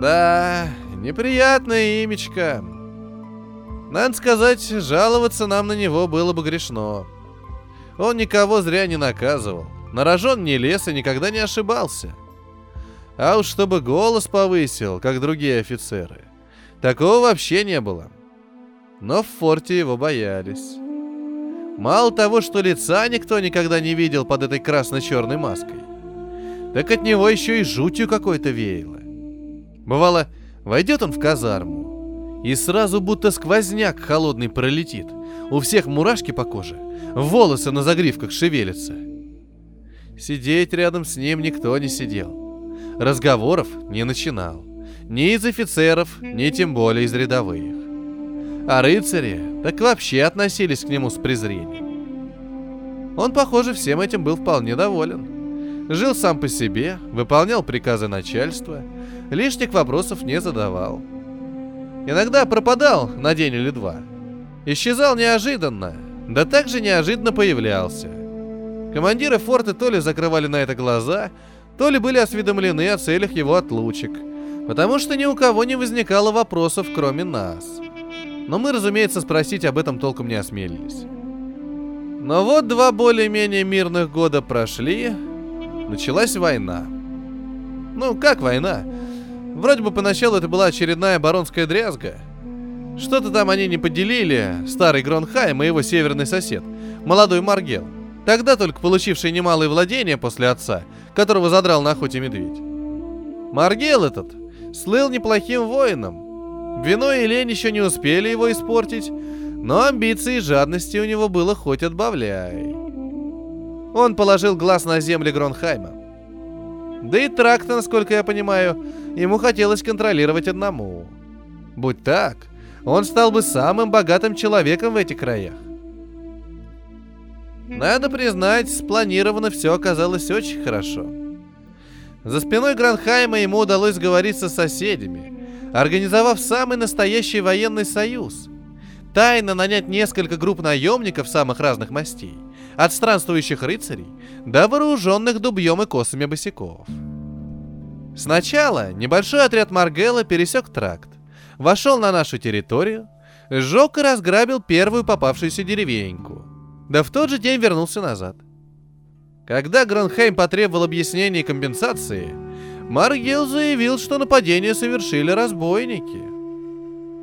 Да, неприятное имечко. Надо сказать, жаловаться нам на него было бы грешно. Он никого зря не наказывал. На рожон не лез и никогда не ошибался. А уж чтобы голос повысил, как другие офицеры. Такого вообще не было. Но в форте его боялись. Мало того, что лица никто никогда не видел под этой красно-черной маской, так от него еще и жутью какой-то веяло. Бывало, войдет он в казарму, и сразу будто сквозняк холодный пролетит. У всех мурашки по коже, волосы на загривках шевелятся. Сидеть рядом с ним никто не сидел. Разговоров не начинал. Ни из офицеров, ни тем более из рядовых. А рыцари так вообще относились к нему с презрением. Он, похоже, всем этим был вполне доволен. Жил сам по себе, выполнял приказы начальства, лишних вопросов не задавал. Иногда пропадал на день или два. Исчезал неожиданно, да также неожиданно появлялся. Командиры форта то ли закрывали на это глаза, то ли были осведомлены о целях его отлучек, потому что ни у кого не возникало вопросов, кроме нас – но мы, разумеется, спросить об этом толком не осмелились. Но вот два более-менее мирных года прошли, началась война. Ну, как война? Вроде бы поначалу это была очередная баронская дрязга. Что-то там они не поделили, старый Гронхайм и его северный сосед, молодой Маргел. Тогда только получивший немалые владения после отца, которого задрал на охоте медведь. Маргел этот слыл неплохим воином, Вино и лень еще не успели его испортить, но амбиции и жадности у него было хоть отбавляй. Он положил глаз на земли Гронхайма. Да и тракта, насколько я понимаю, ему хотелось контролировать одному. Будь так, он стал бы самым богатым человеком в этих краях. Надо признать, спланировано все оказалось очень хорошо. За спиной Гранхайма ему удалось говорить со соседями, организовав самый настоящий военный союз. Тайно нанять несколько групп наемников самых разных мастей, от странствующих рыцарей до вооруженных дубьем и косами босиков. Сначала небольшой отряд Маргела пересек тракт, вошел на нашу территорию, сжег и разграбил первую попавшуюся деревеньку, да в тот же день вернулся назад. Когда Гронхейм потребовал объяснений и компенсации – Маргел заявил, что нападение совершили разбойники.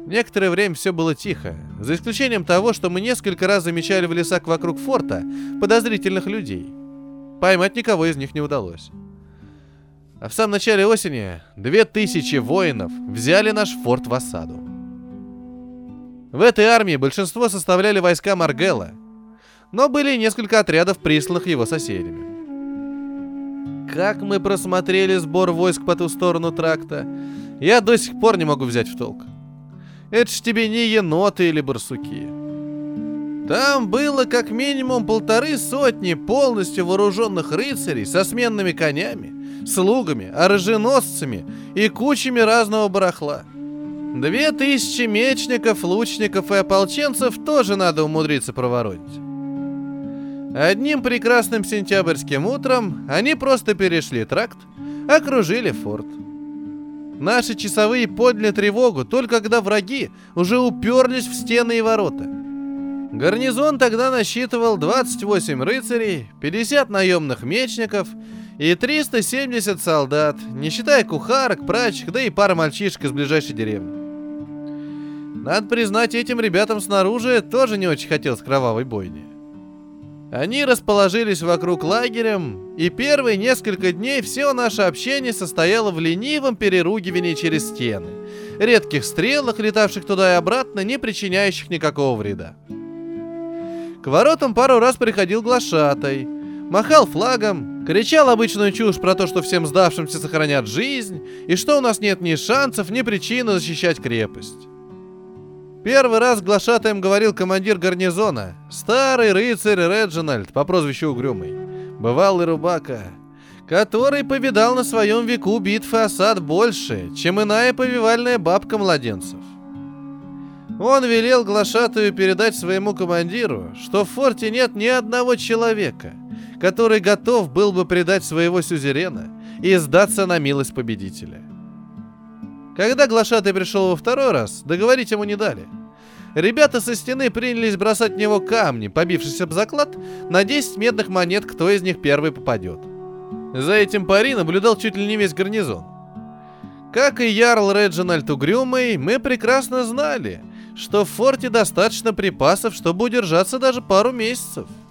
Некоторое время все было тихо, за исключением того, что мы несколько раз замечали в лесах вокруг форта подозрительных людей. Поймать никого из них не удалось. А в самом начале осени две тысячи воинов взяли наш форт в осаду. В этой армии большинство составляли войска Маргела, но были несколько отрядов, присланных его соседями. Как мы просмотрели сбор войск по ту сторону тракта, я до сих пор не могу взять в толк. Это ж тебе не еноты или барсуки. Там было как минимум полторы сотни полностью вооруженных рыцарей со сменными конями, слугами, оруженосцами и кучами разного барахла. Две тысячи мечников, лучников и ополченцев тоже надо умудриться проворонить. Одним прекрасным сентябрьским утром они просто перешли тракт, окружили форт. Наши часовые подняли тревогу только когда враги уже уперлись в стены и ворота. Гарнизон тогда насчитывал 28 рыцарей, 50 наемных мечников и 370 солдат, не считая кухарок, прачек, да и пара мальчишек из ближайшей деревни. Надо признать, этим ребятам снаружи тоже не очень хотелось кровавой бойни. Они расположились вокруг лагерем, и первые несколько дней все наше общение состояло в ленивом переругивании через стены, редких стрелах, летавших туда и обратно, не причиняющих никакого вреда. К воротам пару раз приходил глашатай, махал флагом, кричал обычную чушь про то, что всем сдавшимся сохранят жизнь, и что у нас нет ни шансов, ни причины защищать крепость. Первый раз глашатаем говорил командир гарнизона, старый рыцарь Реджинальд по прозвищу Угрюмый, бывалый рубака, который повидал на своем веку битвы осад больше, чем иная повивальная бабка младенцев. Он велел глашатую передать своему командиру, что в форте нет ни одного человека, который готов был бы предать своего сюзерена и сдаться на милость победителя. Когда глашатый пришел во второй раз, договорить ему не дали. Ребята со стены принялись бросать в него камни, побившись об заклад, на 10 медных монет, кто из них первый попадет. За этим пари наблюдал чуть ли не весь гарнизон. Как и Ярл Реджинальд Угрюмый, мы прекрасно знали, что в форте достаточно припасов, чтобы удержаться даже пару месяцев –